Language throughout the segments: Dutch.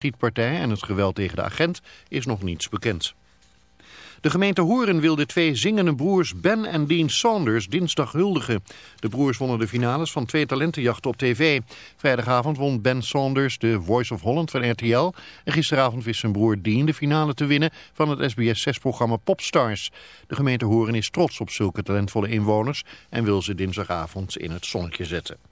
schietpartij en het geweld tegen de agent is nog niets bekend. De gemeente Horen wil de twee zingende broers Ben en Dean Saunders dinsdag huldigen. De broers wonnen de finales van twee talentenjachten op tv. Vrijdagavond won Ben Saunders de Voice of Holland van RTL. En gisteravond wist zijn broer Dean de finale te winnen van het SBS 6-programma Popstars. De gemeente Horen is trots op zulke talentvolle inwoners en wil ze dinsdagavond in het zonnetje zetten.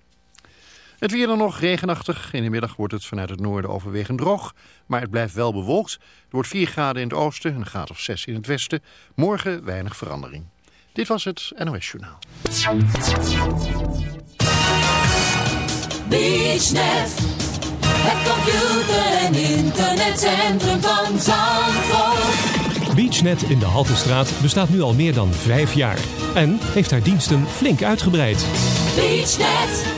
Het weer dan nog regenachtig. In de middag wordt het vanuit het noorden overwegend droog. Maar het blijft wel bewolkt. Er wordt 4 graden in het oosten, een graad of 6 in het westen. Morgen weinig verandering. Dit was het NOS Journaal. BeachNet, het computer- en internetcentrum van Zandvoort. BeachNet in de Haltestraat bestaat nu al meer dan vijf jaar. En heeft haar diensten flink uitgebreid. BeachNet,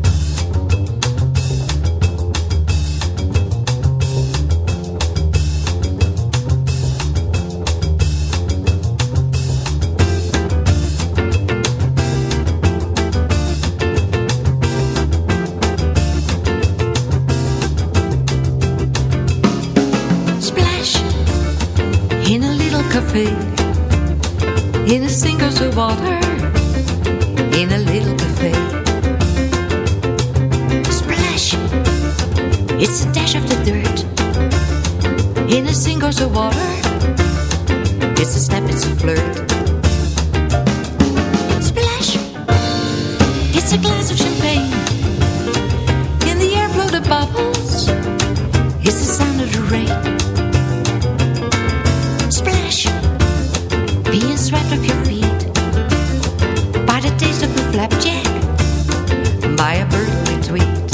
Cafe, in a single of water, in a little cafe. Splash, it's a dash of the dirt, in a single of water, it's a snap, it's a flirt. Splash, it's a glass of champagne, in the air float the bubbles, it's the sound of the rain. of your feet, by the taste of a flapjack, by a birthday tweet.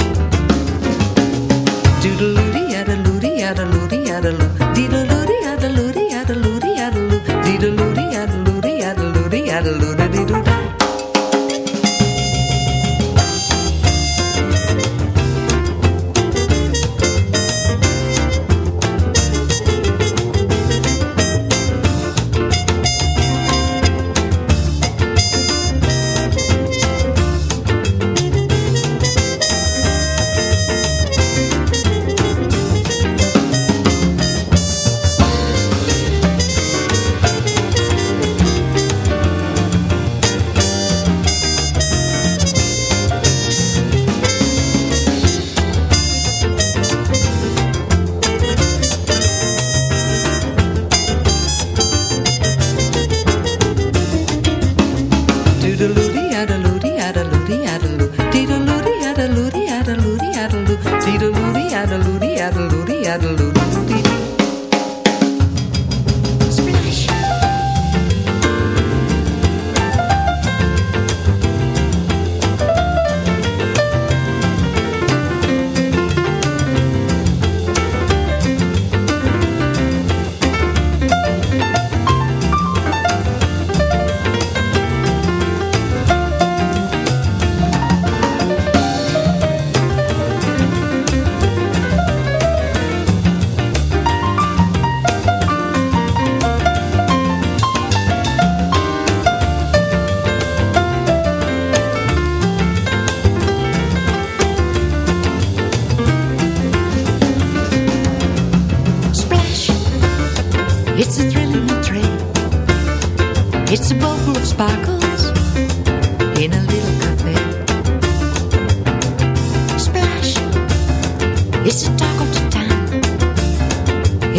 Doodle-loody, addle-loody, addle-loody, addle-loo, doodle-loody, addle-loody, addle-loody, addle-loo, doodle-loody, addle-loody, addle-loody, addle-loo.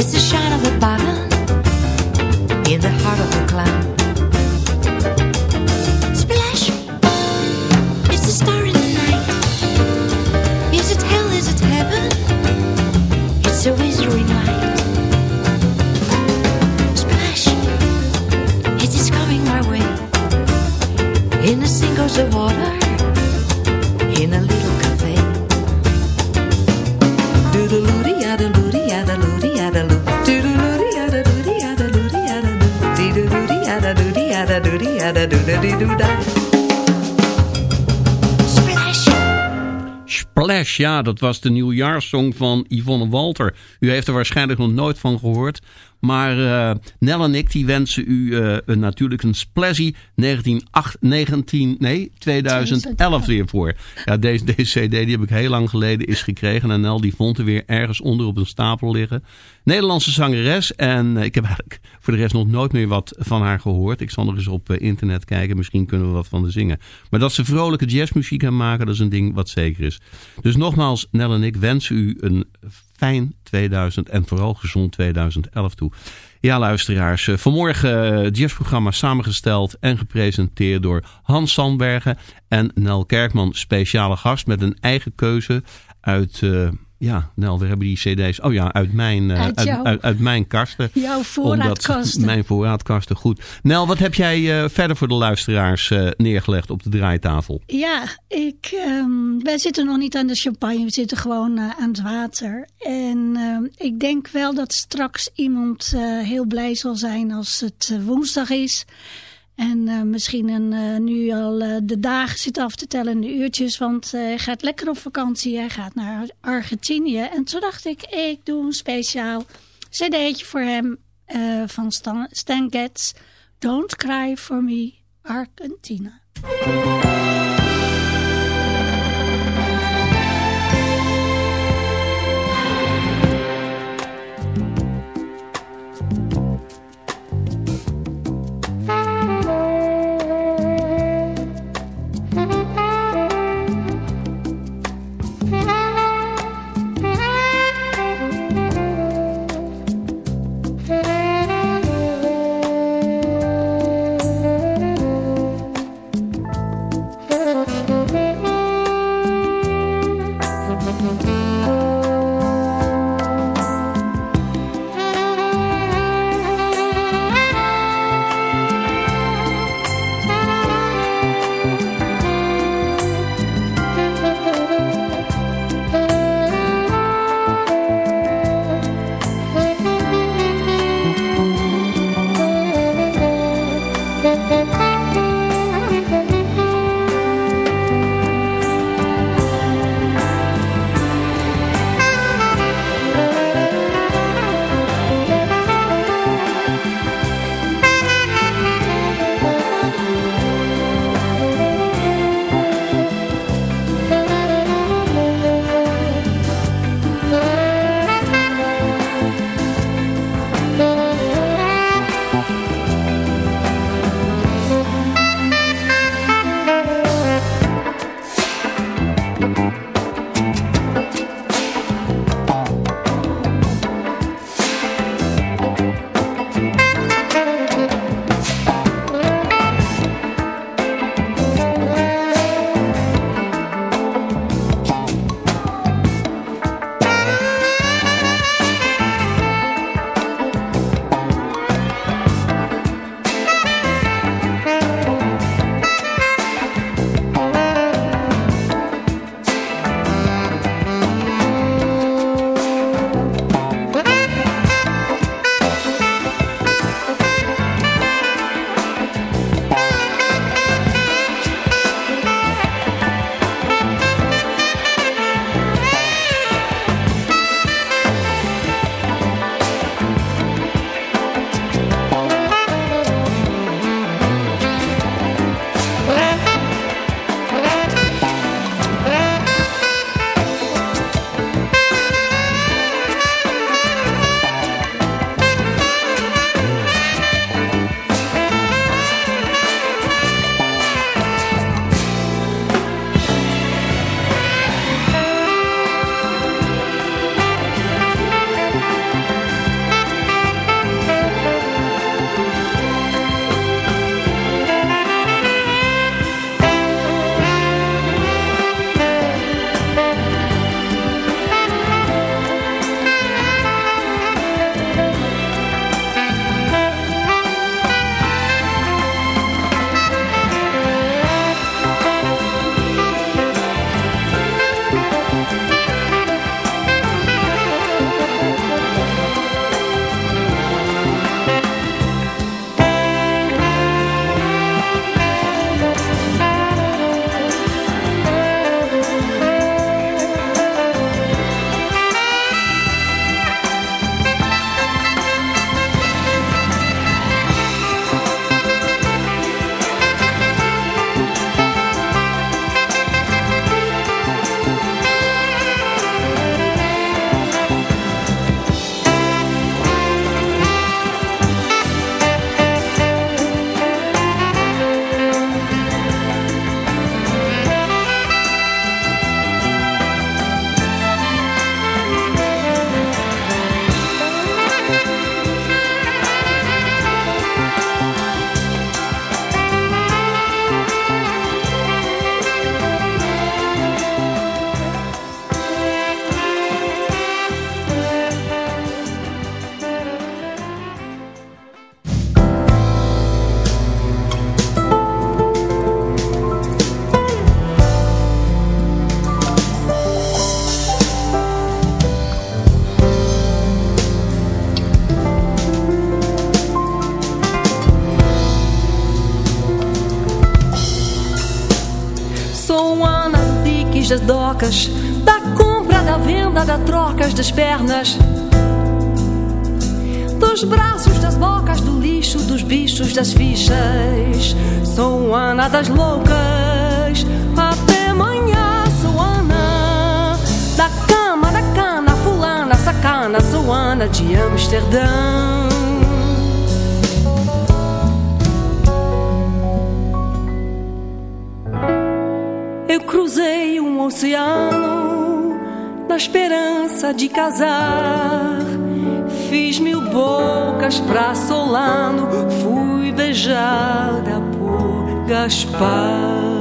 It's the shine of the bottom in the heart of Ja, dat was de nieuwjaarssong van Yvonne Walter. U heeft er waarschijnlijk nog nooit van gehoord. Maar eh, Nel en ik die wensen u eh, natuurlijk een splashy 19, 19, nee, 2011 weer voor. Ja, deze, deze cd die heb ik heel lang geleden is gekregen. En Nel die vond er weer ergens onder op een stapel liggen. Nederlandse zangeres. En eh, ik heb eigenlijk voor de rest nog nooit meer wat van haar gehoord. Ik zal nog eens op eh, internet kijken. Misschien kunnen we wat van haar zingen. Maar dat ze vrolijke jazzmuziek kan maken, dat is een ding wat zeker is. Dus nogmaals, Nel en ik wensen u een fijn 2000 en vooral gezond 2011 toe. Ja, luisteraars. eh, Vanmorgen eh, het jazzprogramma samengesteld en gepresenteerd door Hans Sandbergen en Nel Kerkman. Speciale gast met een eigen keuze uit... eh, ja, Nel, we hebben die cd's. Oh ja, uit mijn, eh, Uit uit, jouw- uit, uit mijn kasten. Jouw voorraadkasten. Omdat mijn voorraadkasten, goed. Nel, wat heb jij eh, verder voor de luisteraars eh, neergelegd op de draaitafel? Ja, ik, ehm, wij zitten nog niet aan de champagne, we zitten gewoon aan het water. En ehm, ik denk wel dat straks iemand heel blij zal zijn als het woensdag is. En eh, misschien een, eh, nu al eh, de dagen zit af te tellen en de uurtjes, want hij gaat lekker op vakantie. Hij gaat naar Argentinië. En toen dacht ik, ik doe een speciaal cd'tje voor hem van Stan, Stan Getz. Don't Cry For Me, Argentina. Docas, da compra, da venda, da trocas das pernas. Dos braços, das bocas, do lixo, dos bichos, das fichas. Sou Ana das loucas, até amanhã sou Ana. Da cama, da cana, fulana, sacana, sou Ana de Amsterdã. Um oceano na esperança de casar. Fiz mil bocas pra Solano, fui beijada por Gaspar.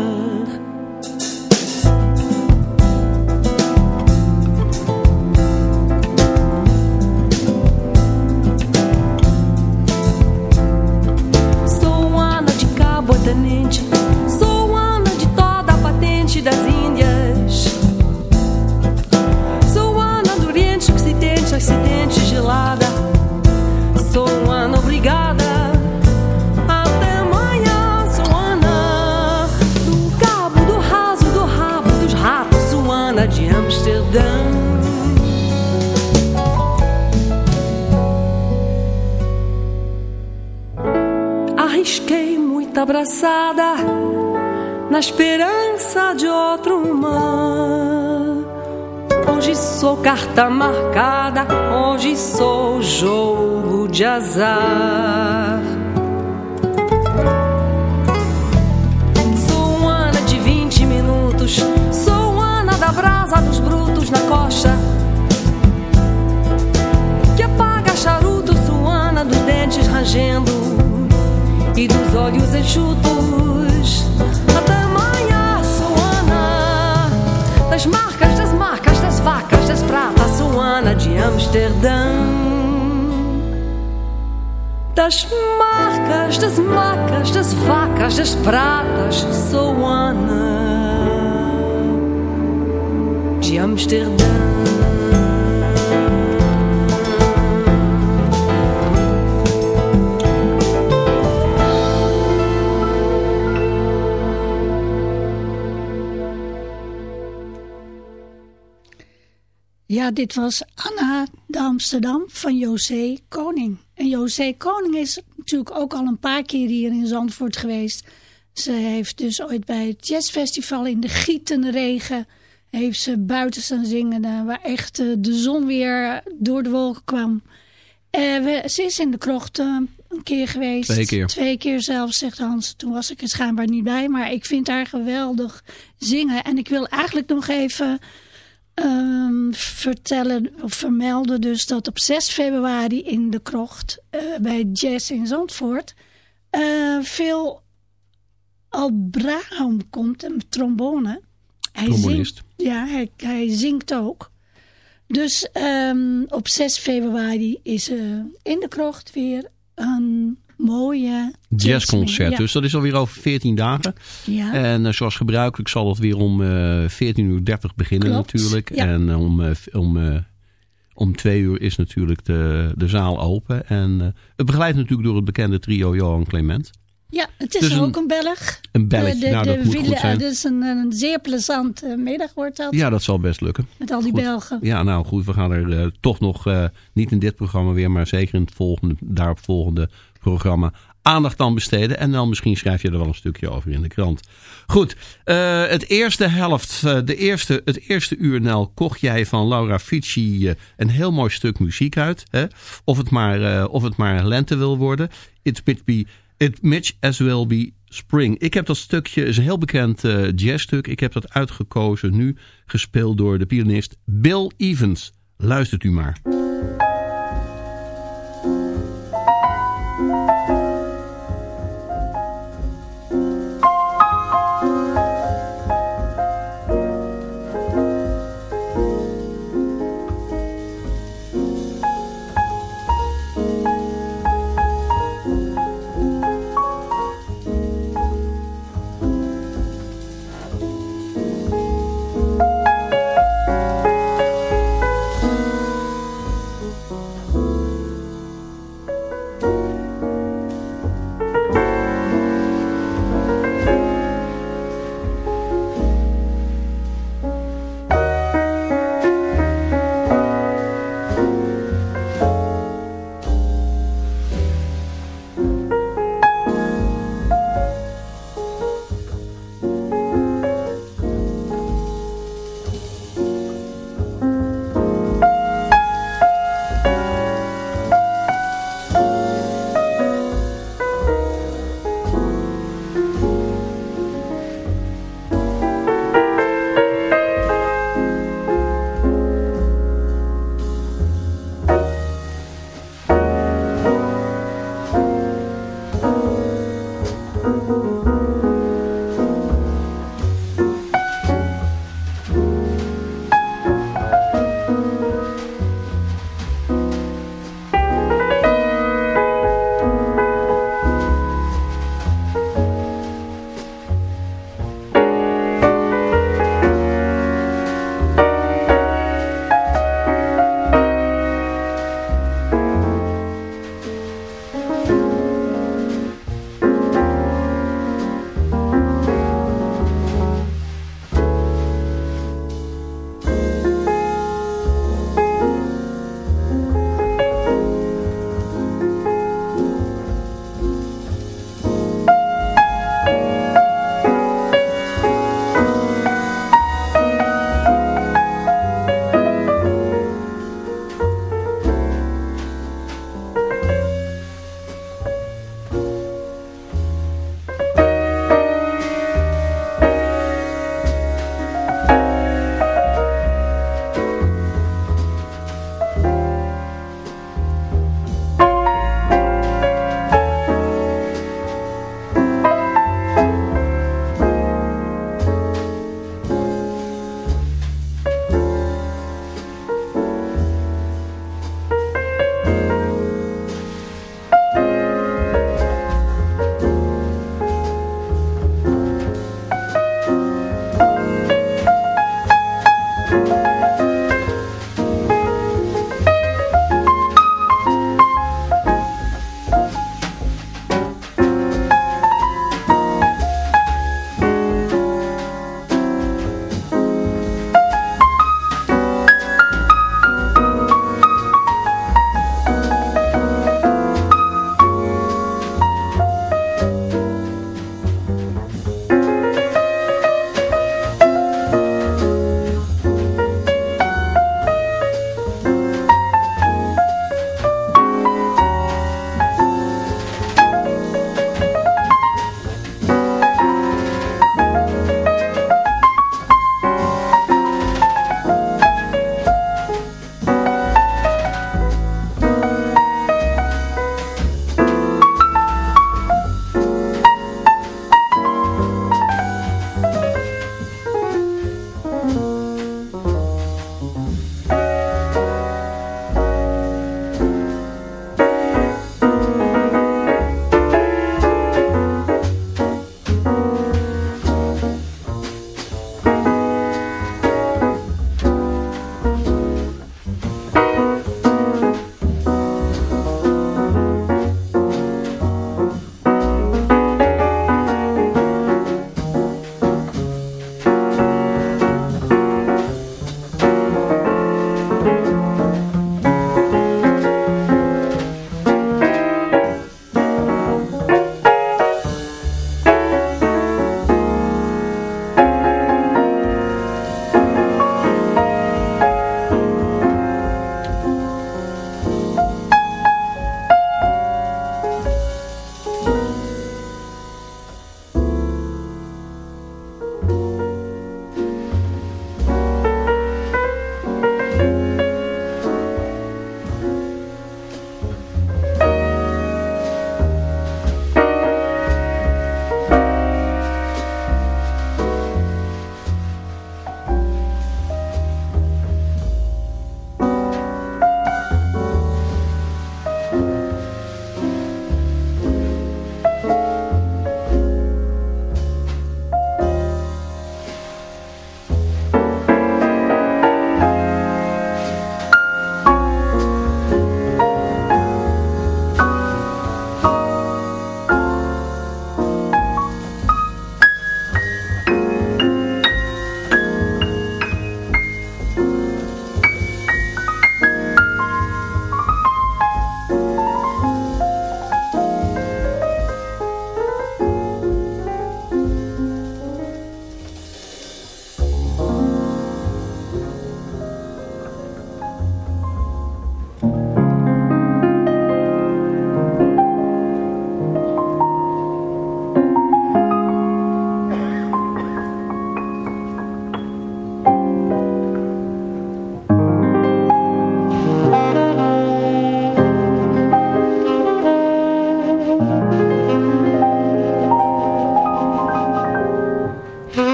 Carta marcada, hoje sou jogo de azar. Sou Ana de 20 minutos, sou Ana da brasa dos brutos na coxa. Que apaga charuto, sou Ana dos dentes rangendo e dos olhos enxutos. Até amanhã, sou Ana das marcas, Das marcas, das macas, das vacas, das pratas. Sou Ana de Amsterdã. Ja, dit was Anna de Amsterdam van José Koning. En José Koning is natuurlijk ook al een paar keer hier in Zandvoort geweest. Ze heeft dus ooit bij het jazzfestival in de gietende regen... heeft ze buiten staan zingen, eh, waar echt eh, de zon weer door de wolken kwam. Eh, we- ze is in de krocht eh, een keer geweest. Twee keer. Twee keer zelfs, zegt Hans. Toen was ik er schijnbaar niet bij. Maar ik vind haar geweldig zingen. En ik wil eigenlijk nog even ehm, vertellen of vermelden dus dat op 6 februari in de krocht eh, bij Jazz in Zandvoort eh, veel Abraham komt, een trombone. Hij Trombonist. zingt, ja, hij, hij zingt ook. Dus ehm, op 6 februari is er in de krocht weer een mooie Jazzconcert. Ja. Dus dat is alweer over 14 dagen. Ja. En eh, zoals gebruikelijk zal het weer om eh 14.30 uur beginnen Klopt, natuurlijk. ja. En eh, om, v- om, om twee uur is natuurlijk de, de zaal open. En het begeleid natuurlijk door het bekende trio Johan Clement. Ja, het is Dus ook een Belg. Een belletje, De- nou de dat moet goed zijn. Het is een, een zeer plezante middag wordt dat. Ja, dat zal best lukken. Met al die Goed. Belgen. Ja, nou goed, we gaan er toch nog, niet in dit programma weer, maar zeker in het volgende, daarop volgende programma aandacht aan besteden. En dan misschien schrijf je er wel een stukje over in de krant. Goed, eh, het eerste helft, eh, de eerste, het eerste uur, Nel, kocht jij van Laura Fici eh, een heel mooi stuk muziek uit. Hè? Of, het maar, of het maar lente wil worden. It might be, it might as well be spring. Ik heb dat stukje, is een heel bekend jazzstuk. Ik heb dat uitgekozen nu, gespeeld door de pianist Bill Evans. Luistert u maar.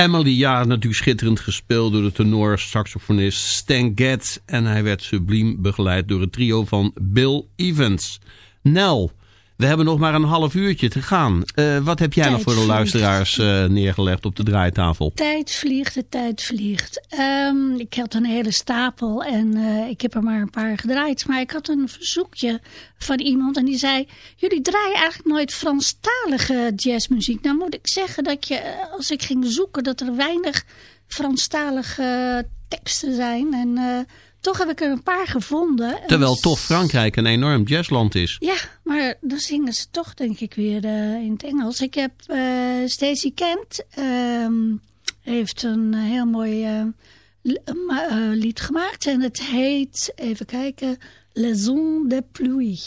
Emily, ja, natuurlijk schitterend gespeeld door de tenor saxofonist Stan Getz. En hij werd subliem begeleid door het trio van Bill Evans. Nel, we hebben nog maar een half uurtje te gaan. Eh, wat heb jij Tijd nog voor de luisteraars eh, neergelegd op de draaitafel? Tijd vliegt, de tijd vliegt. Ehm, ik had een hele stapel en eh, ik heb er maar een paar gedraaid. Maar ik had een verzoekje van iemand en die zei... jullie draaien eigenlijk nooit Franstalige jazzmuziek. Nou moet ik zeggen dat je, als ik ging zoeken... dat er weinig Franstalige teksten zijn. En toch heb ik er een paar gevonden. En Terwijl toch Frankrijk een enorm jazzland is. ja, maar dan zingen ze toch denk ik weer eh, in het Engels. Ik heb eh Stacey Kent ehm, heeft een eh, heel mooi lied gemaakt. En het heet, even kijken, Les Ondes de Pluie.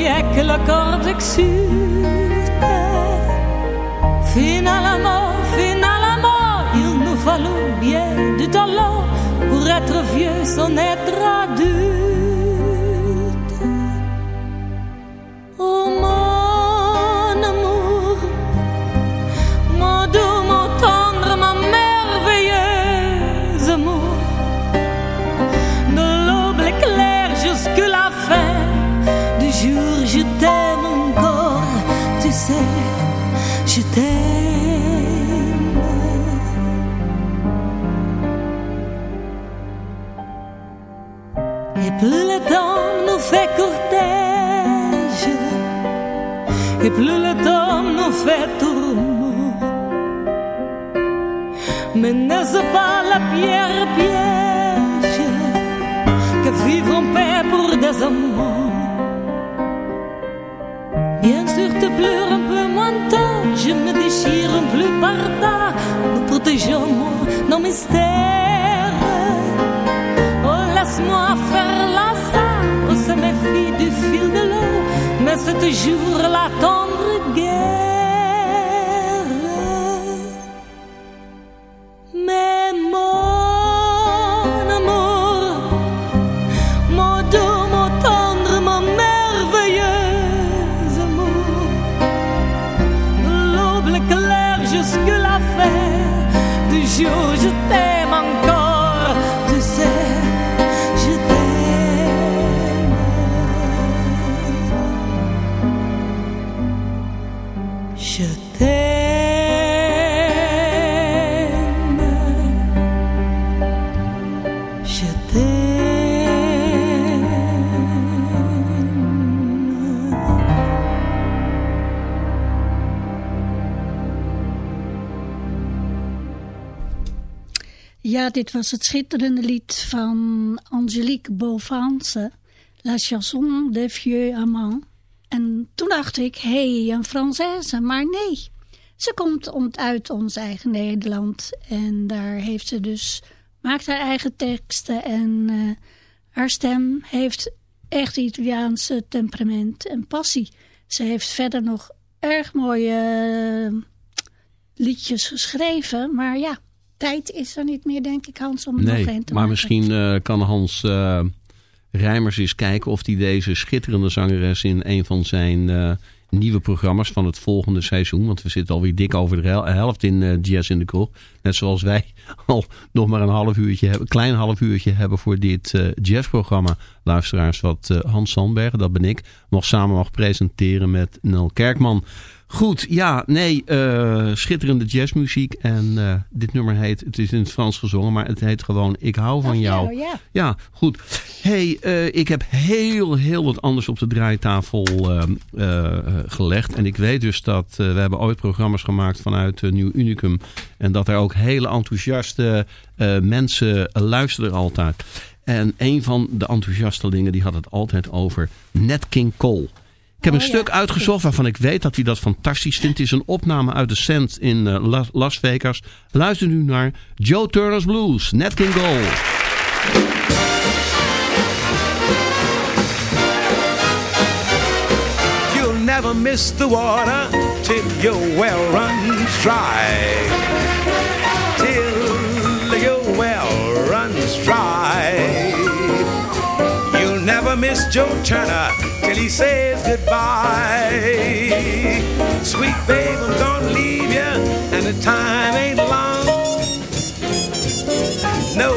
bien la corde. Finalement, finalement, il nous fallut bien du talent pour être vieux sans être adulte. Mais n'est-ce pas la pierre piège que vivre en paix pour des amants? Bien sûr, te pleure un peu moins tard, je me déchire un peu par là, nous protégeons nos mystères. Oh, laisse-moi faire la salle, on se méfie du fil de l'eau, mais c'est toujours l'attente. Dit was het schitterende lied van Angelique Beauvance, La chanson des vieux amants. En toen dacht ik, hé, hey, een Française, maar nee. Ze komt om, uit ons eigen Nederland en daar heeft ze dus, maakt haar eigen teksten en eh, haar stem heeft echt Italiaanse temperament en passie. Ze heeft verder nog erg mooie eh, liedjes geschreven, maar ja, tijd is er niet meer, denk ik, Hans, om er nog Nee, een te maar maken. misschien eh, kan Hans eh Rijmers eens kijken of hij deze schitterende zangeres in een van zijn eh, nieuwe programma's van het volgende seizoen. Want we zitten alweer dik over de hel- helft in Jazz in de Kroeg. Net zoals wij al nog maar een half uurtje hebben, klein half uurtje hebben voor dit jazzprogramma. Luisteraars, wat Hans Sandbergen, dat ben ik, nog samen mag presenteren met Nel Kerkman. Goed, ja, nee, eh, schitterende jazzmuziek. En eh, dit nummer heet, het is in het Frans gezongen, maar het heet gewoon Ik hou van jou. ja. Ja, goed. hey, eh, ik heb heel, heel wat anders op de draaitafel gelegd. En ik weet dus dat we hebben ooit programma's gemaakt vanuit Nieuw Unicum. En dat er ook hele enthousiaste mensen luisteren altijd. En een van de enthousiastelingen die had het altijd over Nat King Cole. Ik heb Oh, een ja. stuk uitgezocht waarvan ik weet dat hij dat fantastisch vindt. Het is een opname uit de Sand in eh, Las- Vegas. Luister nu naar Joe Turner's Blues, Nat King Cole. You'll never miss the water till your well runs dry. Till your well runs dry. Never miss Joe Turner till he says goodbye. Sweet babe, I'm gonna leave you, and the time ain't long. No,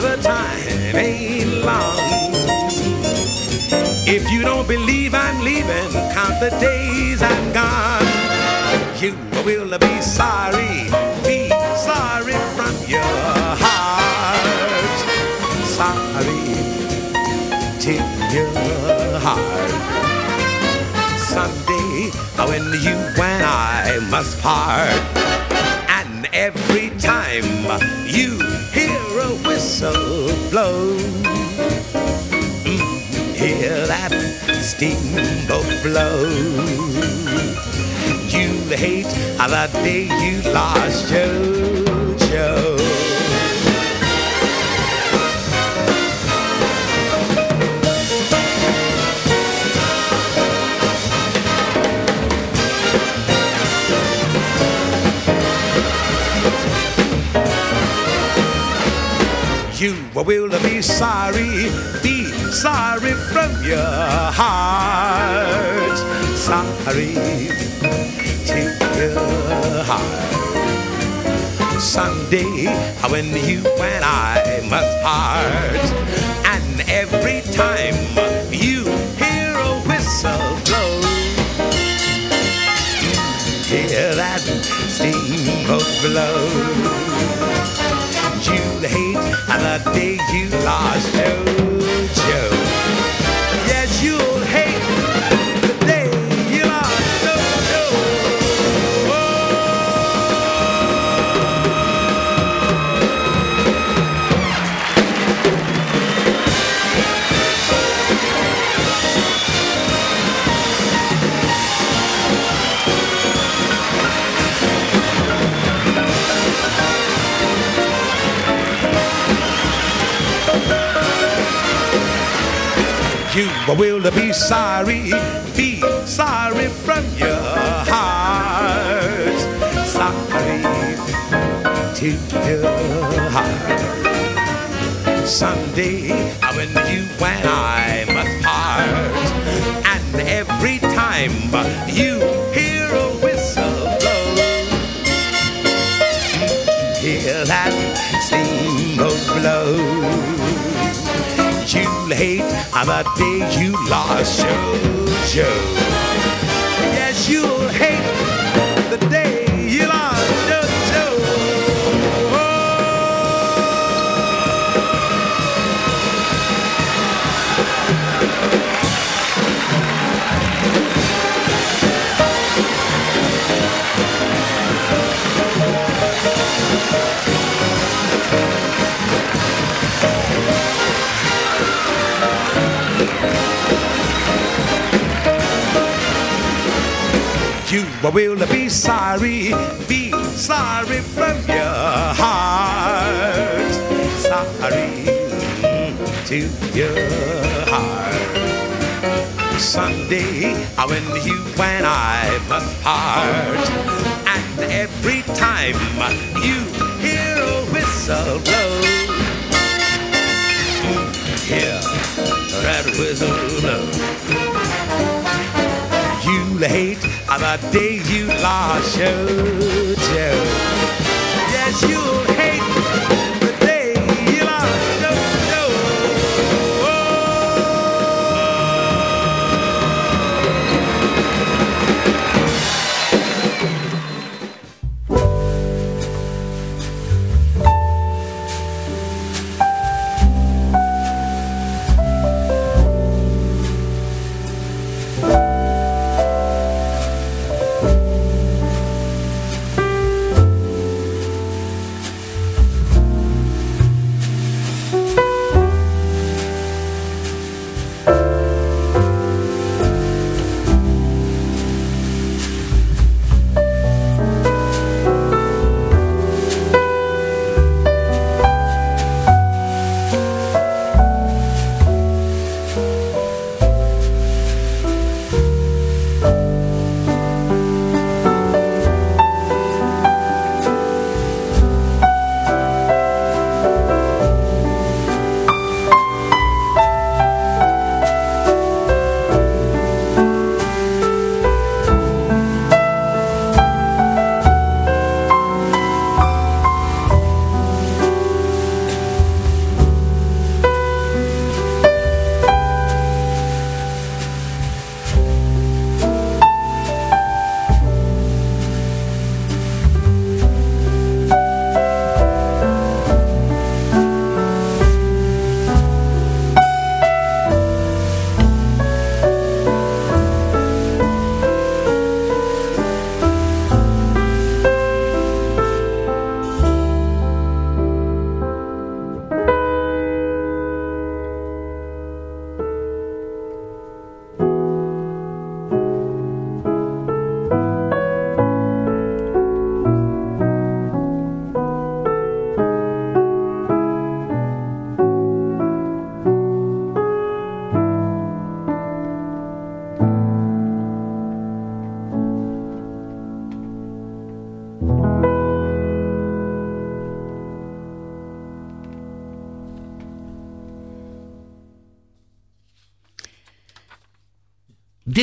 the time ain't long. If you don't believe I'm leaving, count the days I'm gone. You will be sorry heart. Someday, when you and I must part, and every time you hear a whistle blow, mm, hear that steamboat blow. You hate the day you lost your Joe. You will be sorry, be sorry from your heart. Sorry to your heart. Someday, when you and I must part, and every time you hear a whistle blow, hear that steamboat blow. You hate the day you lost Joe, will be sorry, be sorry from your heart. Sorry to your heart. Someday when you and I must part, and every time you hate the day you lost your Joe. Yes, you'll hate You will be sorry, be sorry from your heart. Sorry to your heart. Someday when you and I must part, and every time you hear a whistle blow, hear that whistle blow. You'll hate the day you lost your Joe. Yes, you'll hate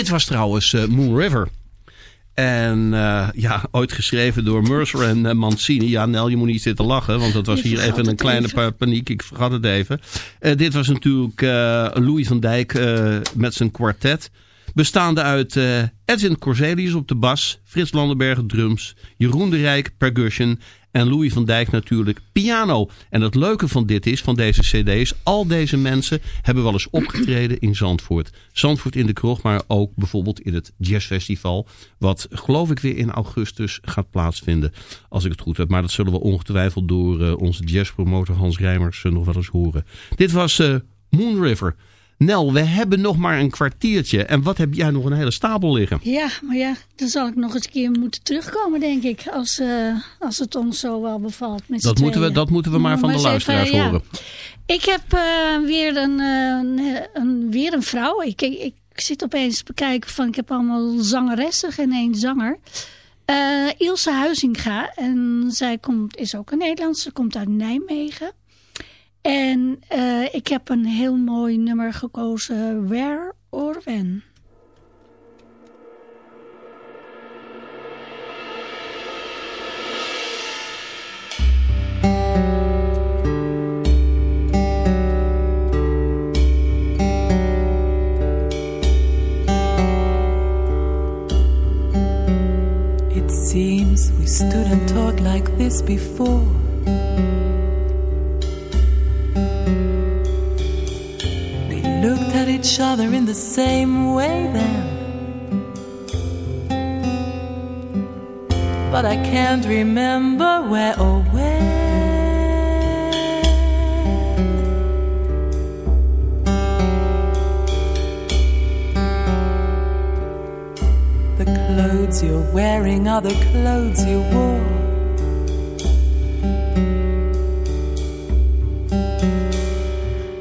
Dit was trouwens eh, Moon River. En eh, ja, ooit geschreven door Mercer en eh, Mancini. Ja, Nel, je moet niet zitten lachen, want dat was Je hier even een kleine even. paniek. Ik vergat het even. Dit was natuurlijk Louis van Dijk met zijn kwartet. Bestaande uit Edwin Corselius op de bas, Frits Landenberg drums, Jeroen de Rijk percussion en Louis van Dijk natuurlijk piano. En het leuke van dit is, van deze cd's, al deze mensen hebben wel eens opgetreden in Zandvoort. Zandvoort in de kroeg, maar ook bijvoorbeeld in het jazzfestival. Wat geloof ik weer in augustus gaat plaatsvinden, als ik het goed heb. Maar dat zullen we ongetwijfeld door eh, onze jazzpromotor Hans Rijmers eh, nog wel eens horen. Dit was eh, Moon River. Nel, we hebben nog maar een kwartiertje. En wat heb jij nog een hele stapel liggen? Ja, maar ja, dan zal ik nog eens een keer moeten terugkomen, denk ik. Als, eh, als het ons zo wel bevalt met Dat moeten, we, dat moeten we maar van de luisteraars even, ja. horen. Ik heb eh, weer, een, eh, een, een- weer een vrouw. Ik, ik, ik zit opeens te bekijken van, ik heb allemaal zangeressen, geen één zanger. Ilse Huizinga. En zij komt, is ook een Nederlandse, ze komt uit Nijmegen. En eh, ik heb een heel mooi nummer gekozen, Where or When. It seems we stood and talked like this before. Each other in the same way then. But I can't remember where or when. The clothes you're wearing are the clothes you wore.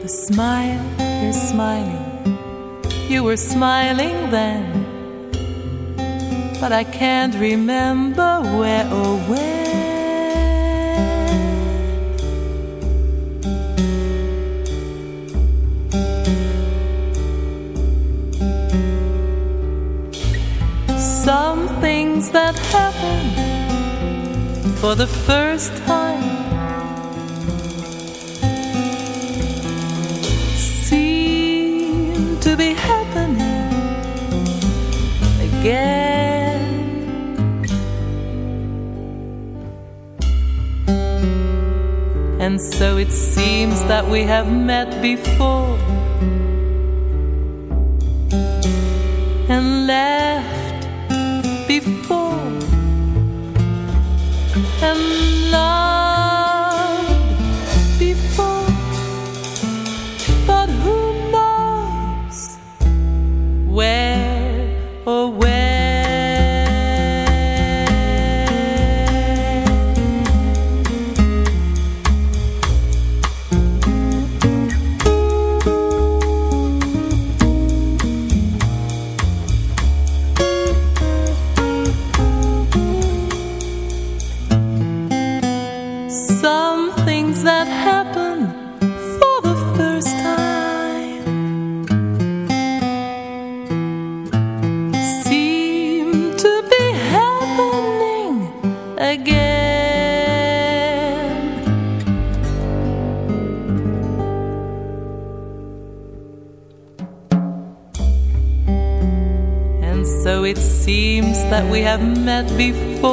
The smile you're smiling, you were smiling then. But I can't remember where or when. Some things that happen for the first time again. And so it seems that we have met before and left before and have met before.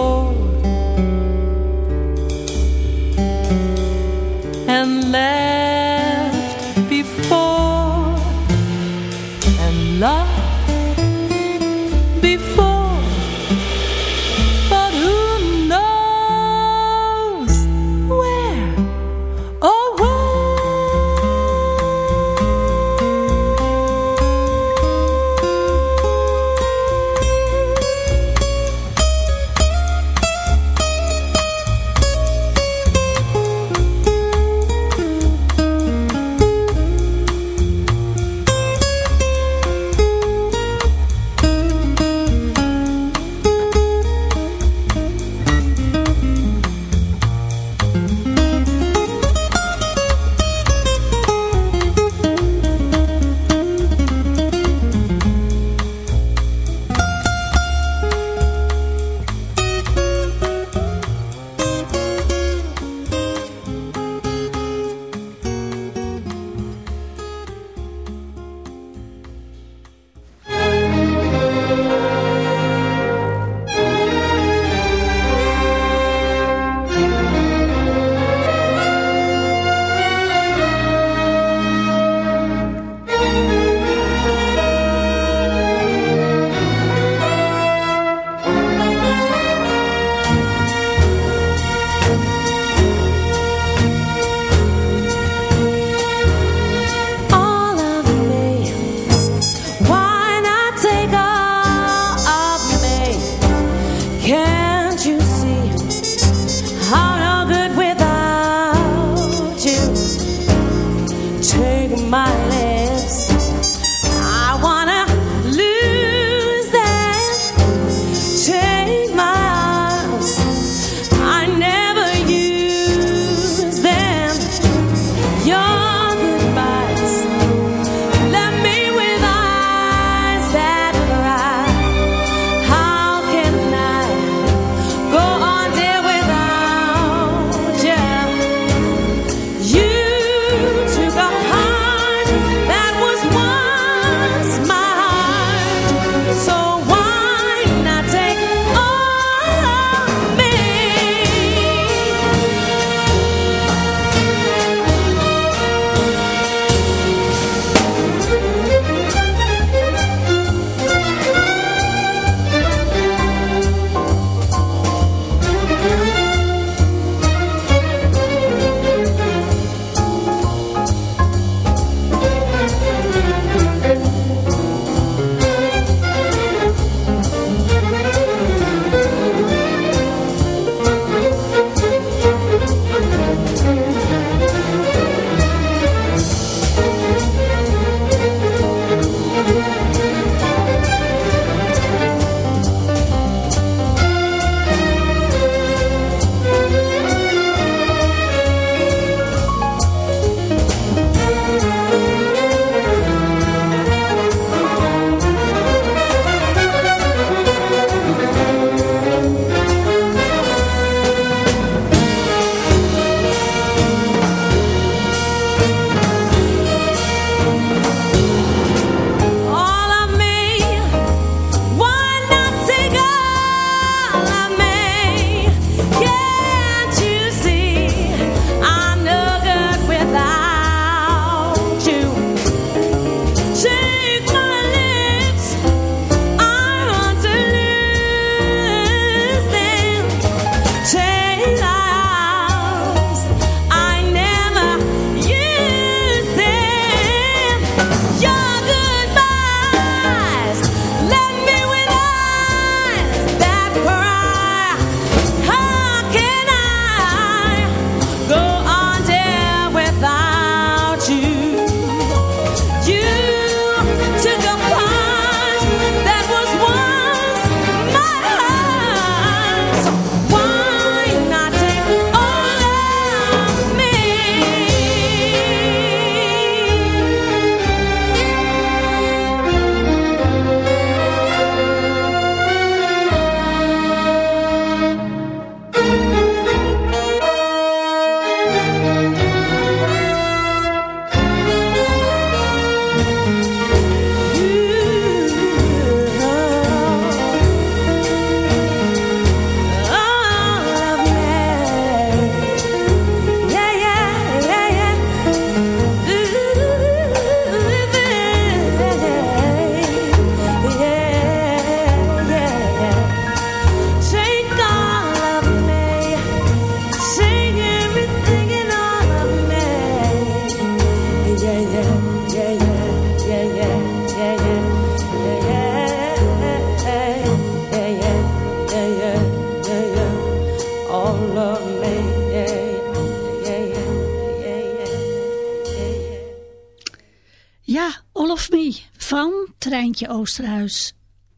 Oosterhuis.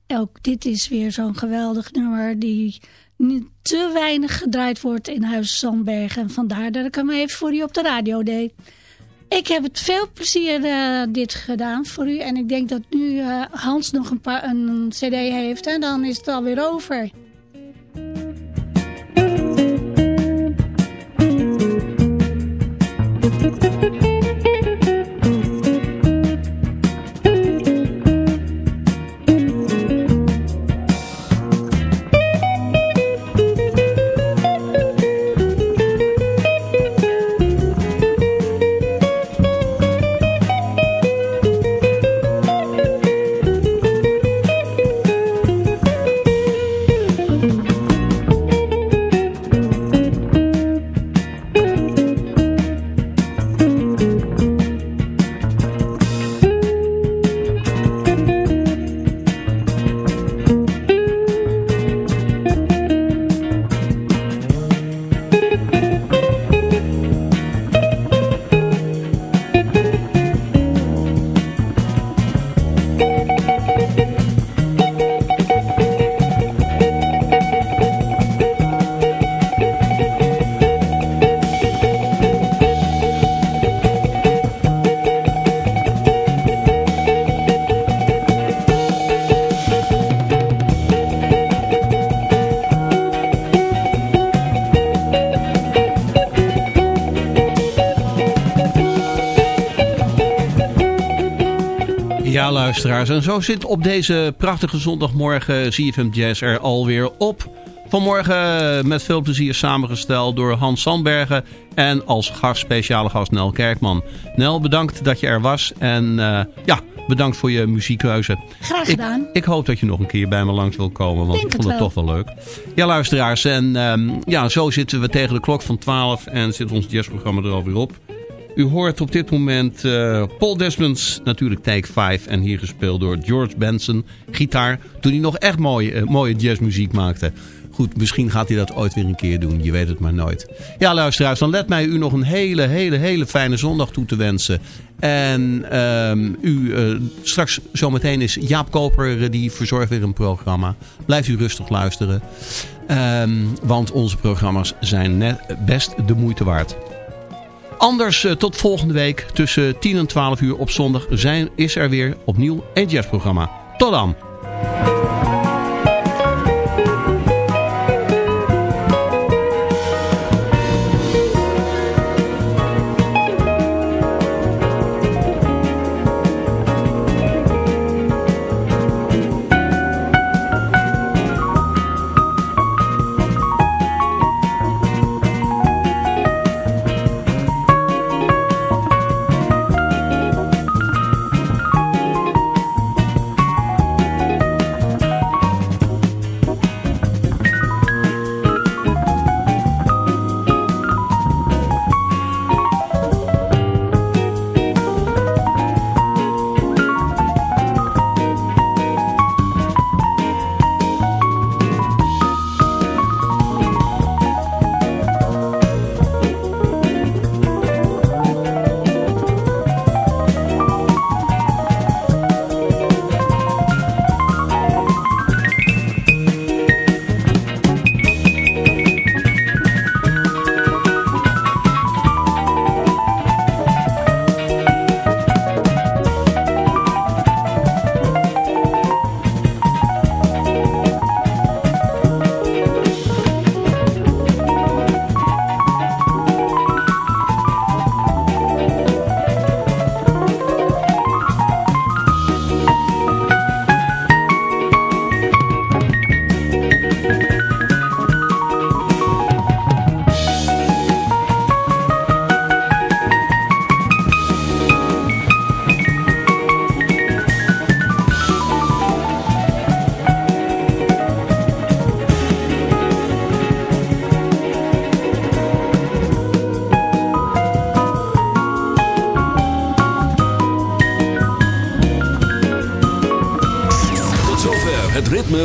Ook dit is weer zo'n geweldig nummer die niet te weinig gedraaid wordt in Huis Zandberg. En vandaar dat ik hem even voor u op de radio deed. Ik heb het veel plezier eh, dit gedaan voor u. En ik denk dat nu eh, Hans nog een, paar, een cd heeft. En dan is het alweer over. Luisteraars. En zo zit op deze prachtige zondagmorgen ZFM Jazz er alweer op. Vanmorgen met veel plezier samengesteld door Hans Sandbergen en als gast, speciale gast Nel Kerkman. Nel, bedankt dat je er was en uh, ja, bedankt voor je muziekkeuze. Graag gedaan. Ik, ik, hoop dat je nog een keer bij me langs wil komen, want Denk ik vond het, het toch wel leuk. Ja, luisteraars, en um, ja, zo zitten we tegen de klok van 12 en zit ons jazzprogramma er alweer op. U hoort op dit moment uh, Paul Desmonds, natuurlijk Take 5. En hier gespeeld door George Benson, gitaar. Toen hij nog echt mooie, uh, mooie jazzmuziek maakte. Goed, misschien gaat hij dat ooit weer een keer doen. Je weet het maar nooit. Ja, luisteraars, dan let mij u nog een hele, hele, hele fijne zondag toe te wensen. En um, u, uh, straks zometeen is Jaap Koper, die verzorgt weer een programma. Blijft u rustig luisteren. Um, want onze programma's zijn net best de moeite waard. Anders uh, tot volgende week tussen 10 en 12 uur op zondag zijn, is er weer opnieuw een jazzprogramma. Tot dan!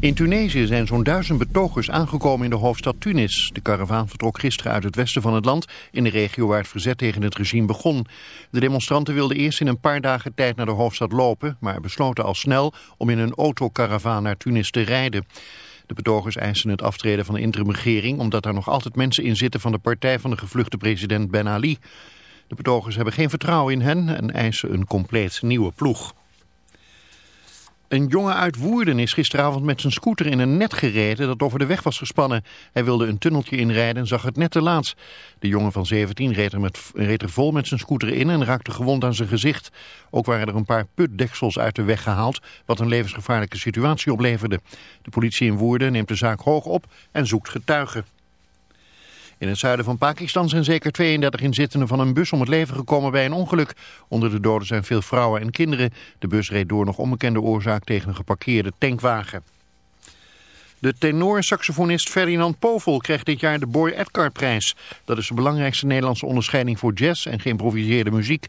In Tunesië zijn zo'n duizend betogers aangekomen in de hoofdstad Tunis. De karavaan vertrok gisteren uit het westen van het land, in de regio waar het verzet tegen het regime begon. De demonstranten wilden eerst in een paar dagen tijd naar de hoofdstad lopen, maar besloten al snel om in een autokaravaan naar Tunis te rijden. De betogers eisen het aftreden van de interimregering, omdat daar nog altijd mensen in zitten van de partij van de gevluchte president Ben Ali. De betogers hebben geen vertrouwen in hen en eisen een compleet nieuwe ploeg. Een jongen uit Woerden is gisteravond met zijn scooter in een net gereden dat over de weg was gespannen. Hij wilde een tunneltje inrijden en zag het net te laat. De jongen van 17 reed er, met, reed er vol met zijn scooter in en raakte gewond aan zijn gezicht. Ook waren er een paar putdeksels uit de weg gehaald, wat een levensgevaarlijke situatie opleverde. De politie in Woerden neemt de zaak hoog op en zoekt getuigen. In het zuiden van Pakistan zijn zeker 32 inzittenden van een bus om het leven gekomen bij een ongeluk. Onder de doden zijn veel vrouwen en kinderen. De bus reed door nog onbekende oorzaak tegen een geparkeerde tankwagen. De tenor-saxofonist Ferdinand Povel krijgt dit jaar de Boy Edgar prijs. Dat is de belangrijkste Nederlandse onderscheiding voor jazz en geïmproviseerde muziek.